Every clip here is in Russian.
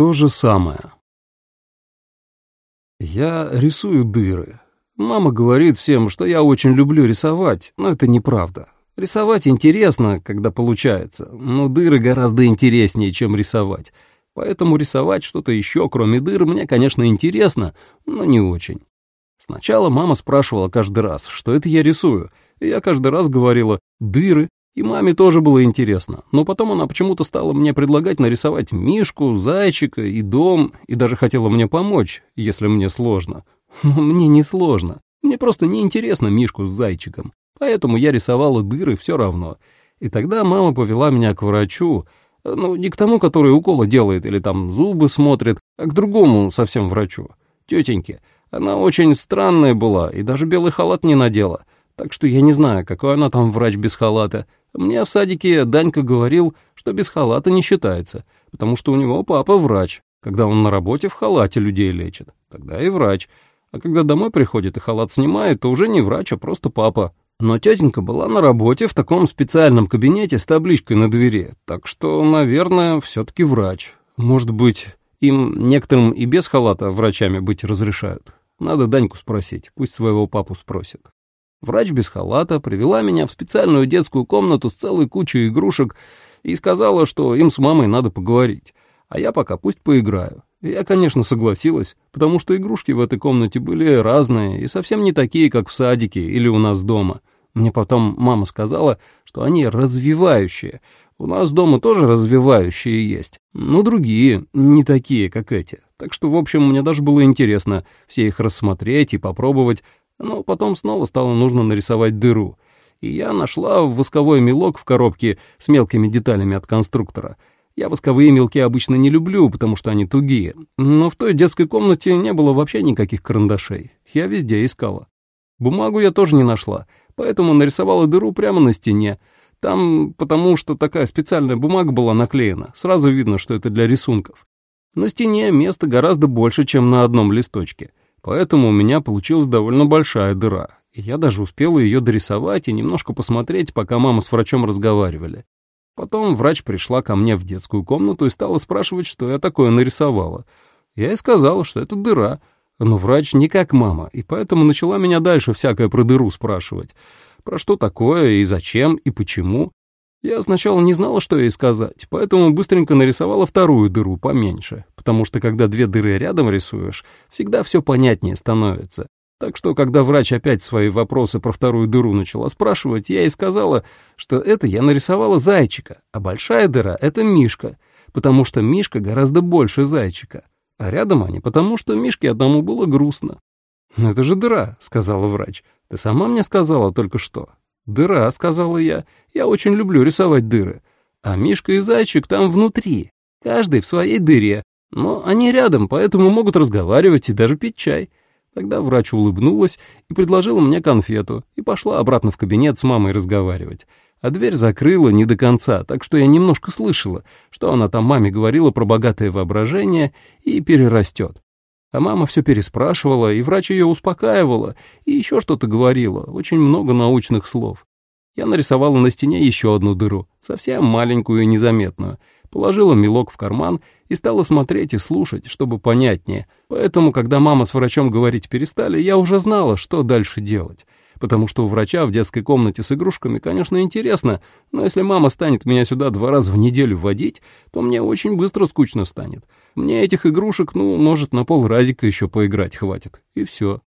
То же самое. Я рисую дыры. Мама говорит всем, что я очень люблю рисовать, но это неправда. Рисовать интересно, когда получается, но дыры гораздо интереснее, чем рисовать. Поэтому рисовать что-то еще, кроме дыр, мне, конечно, интересно, но не очень. Сначала мама спрашивала каждый раз, что это я рисую, и я каждый раз говорила «дыры», и маме тоже было интересно, но потом она почему-то стала мне предлагать нарисовать мишку, зайчика и дом, и даже хотела мне помочь, если мне сложно. Но мне не сложно, мне просто неинтересно мишку с зайчиком, поэтому я рисовала дыры все равно. И тогда мама повела меня к врачу, ну, не к тому, который уколы делает или там зубы смотрит, а к другому совсем врачу, тетеньке. Она очень странная была и даже белый халат не надела, так что я не знаю, какой она там врач без халата. Мне в садике Данька говорил, что без халата не считается, потому что у него папа врач. Когда он на работе в халате людей лечит, тогда и врач. А когда домой приходит и халат снимает, то уже не врач, а просто папа. Но тетенька была на работе в таком специальном кабинете с табличкой на двери, так что, наверное, все-таки врач. Может быть, им некоторым и без халата врачами быть разрешают. Надо Даньку спросить, пусть своего папу спросит. Врач без халата привела меня в специальную детскую комнату с целой кучей игрушек и сказала, что им с мамой надо поговорить, а я пока пусть поиграю. Я, конечно, согласилась, потому что игрушки в этой комнате были разные и совсем не такие, как в садике или у нас дома. Мне потом мама сказала, что они развивающие. У нас дома тоже развивающие есть, но другие, не такие, как эти. Так что, в общем, мне даже было интересно все их рассмотреть и попробовать, но потом снова стало нужно нарисовать дыру. И я нашла восковой мелок в коробке с мелкими деталями от конструктора. Я восковые мелки обычно не люблю, потому что они тугие. Но в той детской комнате не было вообще никаких карандашей. Я везде искала. Бумагу я тоже не нашла, поэтому нарисовала дыру прямо на стене. Там потому что такая специальная бумага была наклеена. Сразу видно, что это для рисунков. На стене места гораздо больше, чем на одном листочке. Поэтому у меня получилась довольно большая дыра, и я даже успел ее дорисовать и немножко посмотреть, пока мама с врачом разговаривали. Потом врач пришла ко мне в детскую комнату и стала спрашивать, что я такое нарисовала. Я ей сказала, что это дыра, но врач не как мама, и поэтому начала меня дальше всякое про дыру спрашивать. Про что такое, и зачем, и почему. Я сначала не знала, что ей сказать, поэтому быстренько нарисовала вторую дыру поменьше, потому что когда две дыры рядом рисуешь, всегда все понятнее становится. Так что, когда врач опять свои вопросы про вторую дыру начала спрашивать, я ей сказала, что это я нарисовала зайчика, а большая дыра — это мишка, потому что мишка гораздо больше зайчика. А рядом они, потому что мишке одному было грустно. «Ну это же дыра», — сказала врач. «Ты сама мне сказала только что». «Дыра», — сказала я. «Я очень люблю рисовать дыры. А Мишка и Зайчик там внутри, каждый в своей дыре. Но они рядом, поэтому могут разговаривать и даже пить чай». Тогда врач улыбнулась и предложила мне конфету и пошла обратно в кабинет с мамой разговаривать. А дверь закрыла не до конца, так что я немножко слышала, что она там маме говорила про богатое воображение и перерастет. А мама все переспрашивала, и врач ее успокаивала, и еще что-то говорила, очень много научных слов. Я нарисовала на стене еще одну дыру, совсем маленькую и незаметную, положила мелок в карман и стала смотреть и слушать, чтобы понятнее. Поэтому, когда мама с врачом говорить перестали, я уже знала, что дальше делать потому что у врача в детской комнате с игрушками, конечно, интересно, но если мама станет меня сюда два раза в неделю водить, то мне очень быстро скучно станет. Мне этих игрушек, ну, может, на полразика еще поиграть хватит, и все.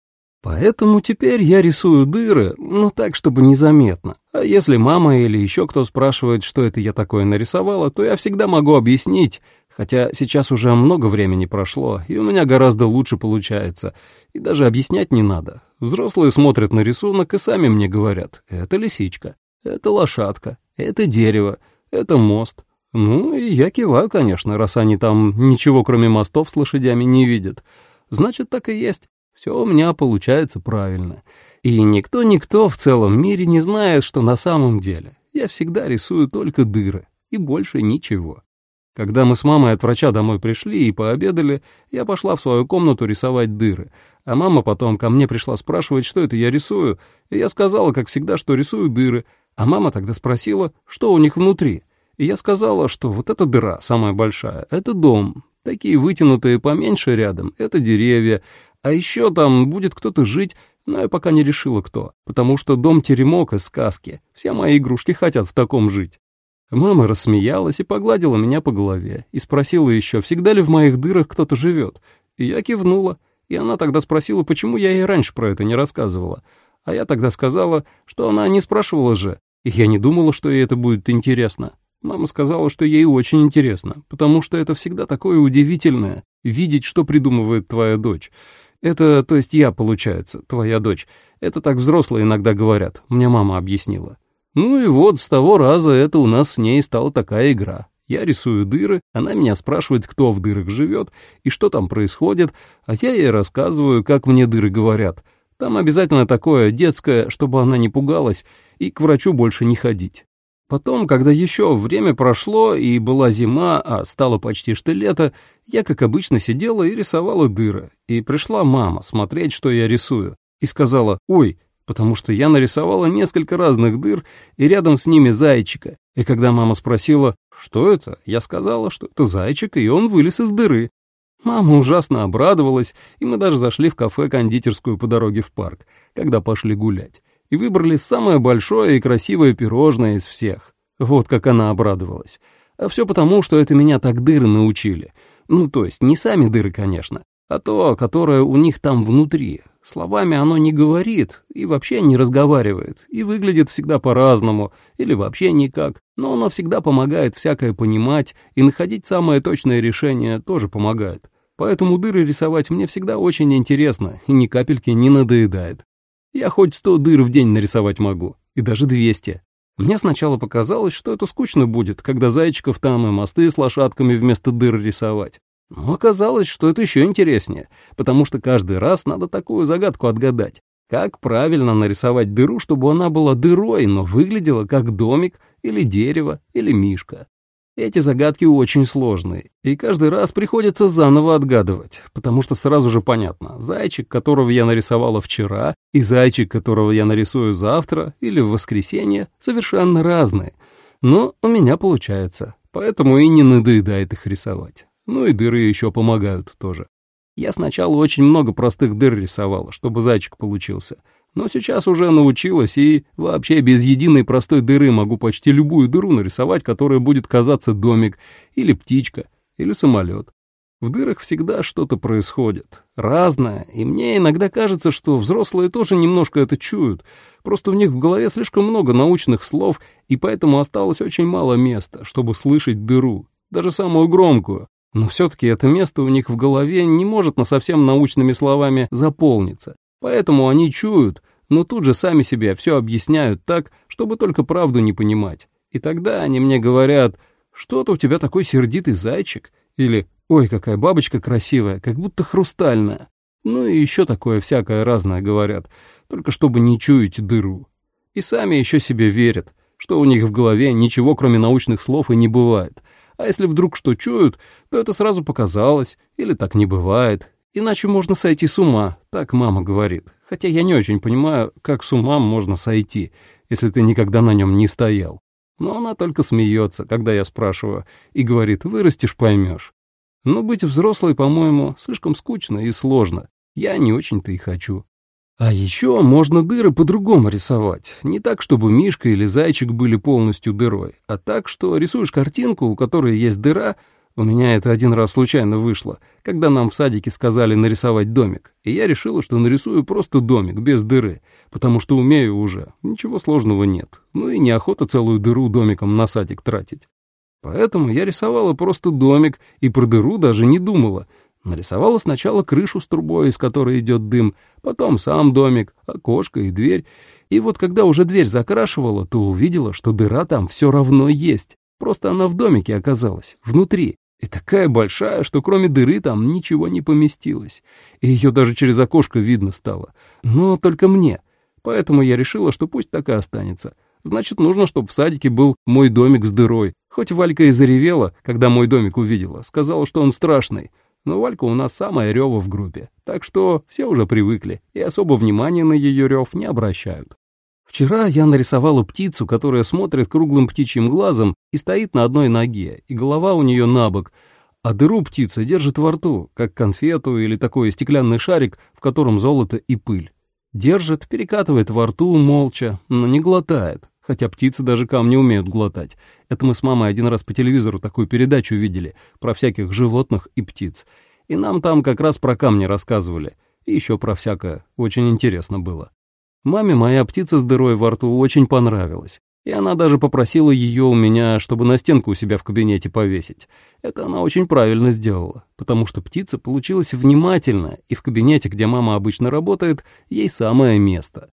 Поэтому теперь я рисую дыры, ну так, чтобы незаметно. А если мама или еще кто спрашивает, что это я такое нарисовала, то я всегда могу объяснить, Хотя сейчас уже много времени прошло, и у меня гораздо лучше получается. И даже объяснять не надо. Взрослые смотрят на рисунок и сами мне говорят. Это лисичка, это лошадка, это дерево, это мост. Ну, и я киваю, конечно, раз они там ничего кроме мостов с лошадями не видят. Значит, так и есть. Все у меня получается правильно. И никто-никто в целом мире не знает, что на самом деле. Я всегда рисую только дыры и больше ничего. Когда мы с мамой от врача домой пришли и пообедали, я пошла в свою комнату рисовать дыры, а мама потом ко мне пришла спрашивать, что это я рисую, и я сказала, как всегда, что рисую дыры, а мама тогда спросила, что у них внутри, и я сказала, что вот эта дыра, самая большая, это дом, Такие вытянутые поменьше рядом — это деревья, а еще там будет кто-то жить, но я пока не решила кто, потому что дом теремок из сказки, все мои игрушки хотят в таком жить. Мама рассмеялась и погладила меня по голове, и спросила еще, всегда ли в моих дырах кто-то живет. И я кивнула, и она тогда спросила, почему я ей раньше про это не рассказывала. А я тогда сказала, что она не спрашивала же, и я не думала, что ей это будет интересно. Мама сказала, что ей очень интересно, потому что это всегда такое удивительное — видеть, что придумывает твоя дочь. Это, то есть я, получается, твоя дочь. Это так взрослые иногда говорят, мне мама объяснила. Ну и вот с того раза это у нас с ней стала такая игра. Я рисую дыры, она меня спрашивает, кто в дырах живет и что там происходит, а я ей рассказываю, как мне дыры говорят — там обязательно такое детское, чтобы она не пугалась и к врачу больше не ходить. Потом, когда еще время прошло и была зима, а стало почти что лето, я, как обычно, сидела и рисовала дыры. И пришла мама смотреть, что я рисую, и сказала «Ой», потому что я нарисовала несколько разных дыр и рядом с ними зайчика. И когда мама спросила «Что это?», я сказала, что это зайчик, и он вылез из дыры. Мама ужасно обрадовалась, и мы даже зашли в кафе-кондитерскую по дороге в парк, когда пошли гулять, и выбрали самое большое и красивое пирожное из всех. Вот как она обрадовалась. А все потому, что это меня так дыры научили. Ну, то есть не сами дыры, конечно, а то, которое у них там внутри. Словами оно не говорит и вообще не разговаривает, и выглядит всегда по-разному, или вообще никак, но оно всегда помогает всякое понимать, и находить самое точное решение тоже помогает. Поэтому дыры рисовать мне всегда очень интересно, и ни капельки не надоедает. Я хоть сто дыр в день нарисовать могу, и даже двести. Мне сначала показалось, что это скучно будет, когда зайчиков там и мосты с лошадками вместо дыр рисовать. Но оказалось, что это еще интереснее, потому что каждый раз надо такую загадку отгадать. Как правильно нарисовать дыру, чтобы она была дырой, но выглядела как домик или дерево или мишка? Эти загадки очень сложные, и каждый раз приходится заново отгадывать, потому что сразу же понятно, зайчик, которого я нарисовала вчера, и зайчик, которого я нарисую завтра или в воскресенье, совершенно разные. Но у меня получается, поэтому и не надоедает их рисовать. Ну и дыры еще помогают тоже. Я сначала очень много простых дыр рисовала, чтобы зайчик получился. Но сейчас уже научилась и вообще без единой простой дыры могу почти любую дыру нарисовать, которая будет казаться домик, или птичка, или самолет. В дырах всегда что-то происходит, разное, и мне иногда кажется, что взрослые тоже немножко это чуют, просто у них в голове слишком много научных слов, и поэтому осталось очень мало места, чтобы слышать дыру, даже самую громкую, но все-таки это место у них в голове не может на совсем научными словами заполниться. Поэтому они чуют, но тут же сами себе все объясняют так, чтобы только правду не понимать. И тогда они мне говорят, что-то у тебя такой сердитый зайчик, или «Ой, какая бабочка красивая, как будто хрустальная». Ну и еще такое всякое разное говорят, только чтобы не чуять дыру. И сами еще себе верят, что у них в голове ничего кроме научных слов и не бывает — а если вдруг что чуют, то это сразу показалось, или так не бывает. Иначе можно сойти с ума, так мама говорит. Хотя я не очень понимаю, как с ума можно сойти, если ты никогда на нем не стоял. Но она только смеется, когда я спрашиваю, и говорит, вырастешь, поймешь. Но быть взрослой, по-моему, слишком скучно и сложно. Я не очень-то и хочу. А еще можно дыры по-другому рисовать. Не так, чтобы мишка или зайчик были полностью дырой, а так, что рисуешь картинку, у которой есть дыра. У меня это один раз случайно вышло, когда нам в садике сказали нарисовать домик. И я решила, что нарисую просто домик, без дыры, потому что умею уже, ничего сложного нет. Ну и неохота целую дыру домиком на садик тратить. Поэтому я рисовала просто домик и про дыру даже не думала — Нарисовала сначала крышу с трубой, из которой идет дым, потом сам домик, окошко и дверь. И вот когда уже дверь закрашивала, то увидела, что дыра там все равно есть. Просто она в домике оказалась, внутри. И такая большая, что кроме дыры там ничего не поместилось. И ее даже через окошко видно стало. Но только мне. Поэтому я решила, что пусть так и останется. Значит, нужно, чтобы в садике был мой домик с дырой. Хоть Валька и заревела, когда мой домик увидела, сказала, что он страшный. Но Валька у нас самая рева в группе, так что все уже привыкли и особо внимания на ее рев не обращают. Вчера я нарисовала птицу, которая смотрит круглым птичьим глазом и стоит на одной ноге, и голова у нее на бок, а дыру птица держит во рту, как конфету или такой стеклянный шарик, в котором золото и пыль. Держит, перекатывает во рту молча, но не глотает, хотя птицы даже камни умеют глотать. Это мы с мамой один раз по телевизору такую передачу видели про всяких животных и птиц. И нам там как раз про камни рассказывали. И еще про всякое. Очень интересно было. Маме моя птица с дырой во рту очень понравилась. И она даже попросила ее у меня, чтобы на стенку у себя в кабинете повесить. Это она очень правильно сделала, потому что птица получилась внимательная, и в кабинете, где мама обычно работает, ей самое место.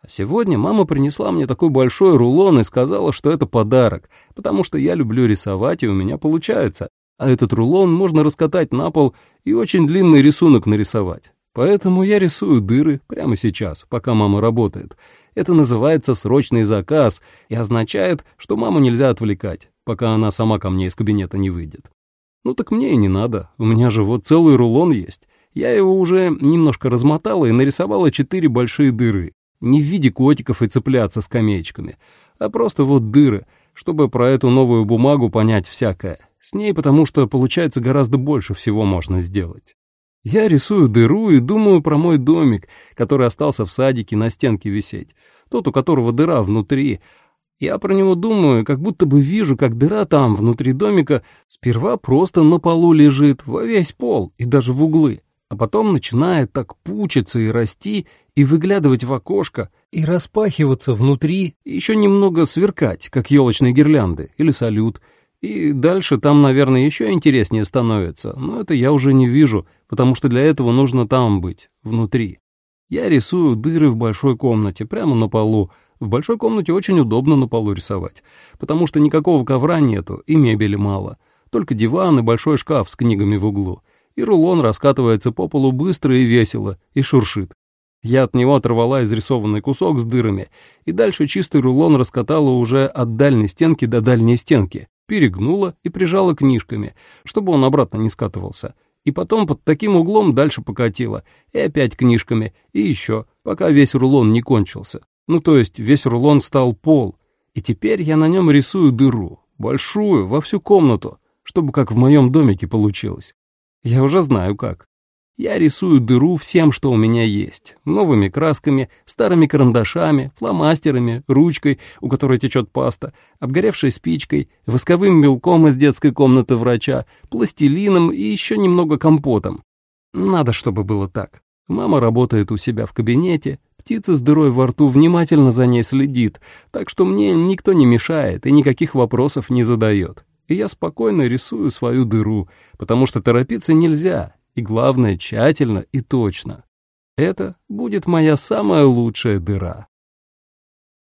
А сегодня мама принесла мне такой большой рулон и сказала, что это подарок, потому что я люблю рисовать, и у меня получается. А этот рулон можно раскатать на пол и очень длинный рисунок нарисовать. Поэтому я рисую дыры прямо сейчас, пока мама работает. Это называется срочный заказ и означает, что маму нельзя отвлекать, пока она сама ко мне из кабинета не выйдет. Ну так мне и не надо, у меня же вот целый рулон есть. Я его уже немножко размотала и нарисовала четыре большие дыры. Не в виде котиков и цыплят со скамеечками, а просто вот дыры, чтобы про эту новую бумагу понять всякое. С ней потому что, получается, гораздо больше всего можно сделать. Я рисую дыру и думаю про мой домик, который остался в садике на стенке висеть, тот, у которого дыра внутри. Я про него думаю, как будто бы вижу, как дыра там, внутри домика, сперва просто на полу лежит, во весь пол и даже в углы, а потом начинает так пучиться и расти, и выглядывать в окошко, и распахиваться внутри, и еще немного сверкать, как елочные гирлянды или салют — и дальше там, наверное, еще интереснее становится, но это я уже не вижу, потому что для этого нужно там быть, внутри. Я рисую дыры в большой комнате, прямо на полу. В большой комнате очень удобно на полу рисовать, потому что никакого ковра нету и мебели мало. Только диван и большой шкаф с книгами в углу. И рулон раскатывается по полу быстро и весело, и шуршит. Я от него оторвала изрисованный кусок с дырами, и дальше чистый рулон раскатала уже от дальней стенки до дальней стенки перегнула и прижала книжками, чтобы он обратно не скатывался. И потом под таким углом дальше покатила, и опять книжками, и еще, пока весь рулон не кончился. Ну, то есть весь рулон стал пол, и теперь я на нем рисую дыру, большую, во всю комнату, чтобы как в моем домике получилось. Я уже знаю как. Я рисую дыру всем, что у меня есть. Новыми красками, старыми карандашами, фломастерами, ручкой, у которой течет паста, обгоревшей спичкой, восковым мелком из детской комнаты врача, пластилином и еще немного компотом. Надо, чтобы было так. Мама работает у себя в кабинете, птица с дырой во рту внимательно за ней следит, так что мне никто не мешает и никаких вопросов не задает. И я спокойно рисую свою дыру, потому что торопиться нельзя, и, главное, тщательно и точно. Это будет моя самая лучшая дыра.